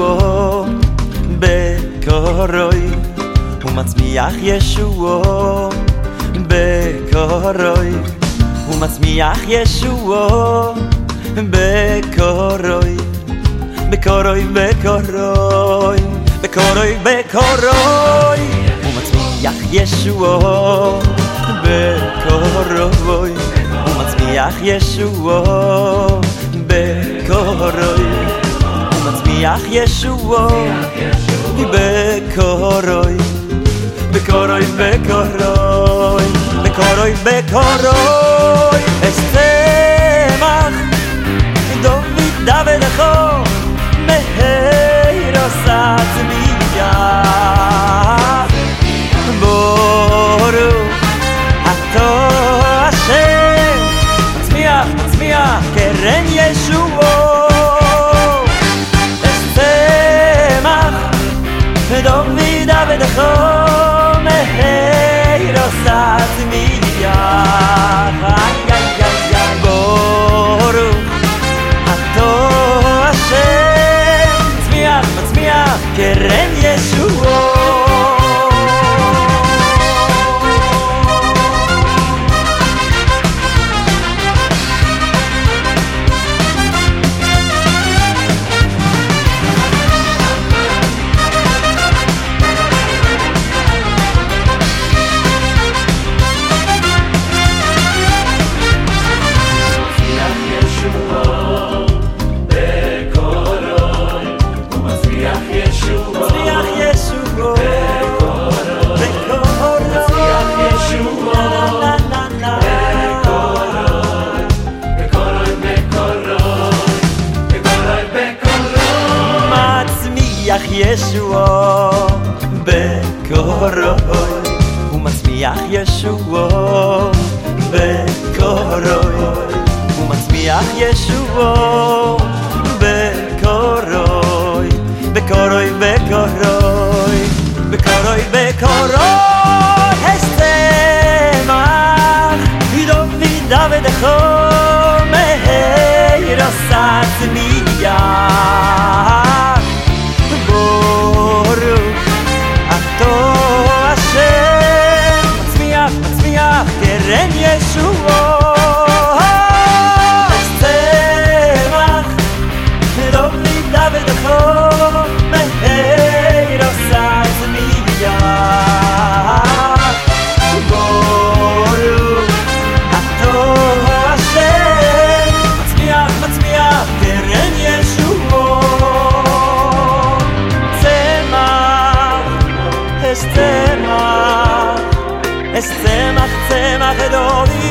ישועו בקורוי הוא מצמיח ישועו בקורוי הוא מצמיח ישועו בקורוי בקורוי בקורוי בקורוי בקורוי הוא מצמיח ישועו בקורוי הוא מצמיח ישועו בקורוי ומצמיח ישועו דוד אחו מהיר עושה צמייה בורו עתו השם צמיח ברוך מצמיח קרן ישועו ישועו בקורוי הוא מצמיח ישועו בקורוי הוא מצמיח ישועו דוד דוד אחו מהיר עושה צמיח בורו עתו השם מצמיח מצמיח קרן ישועו צמח צמח Es zemach zemach dovin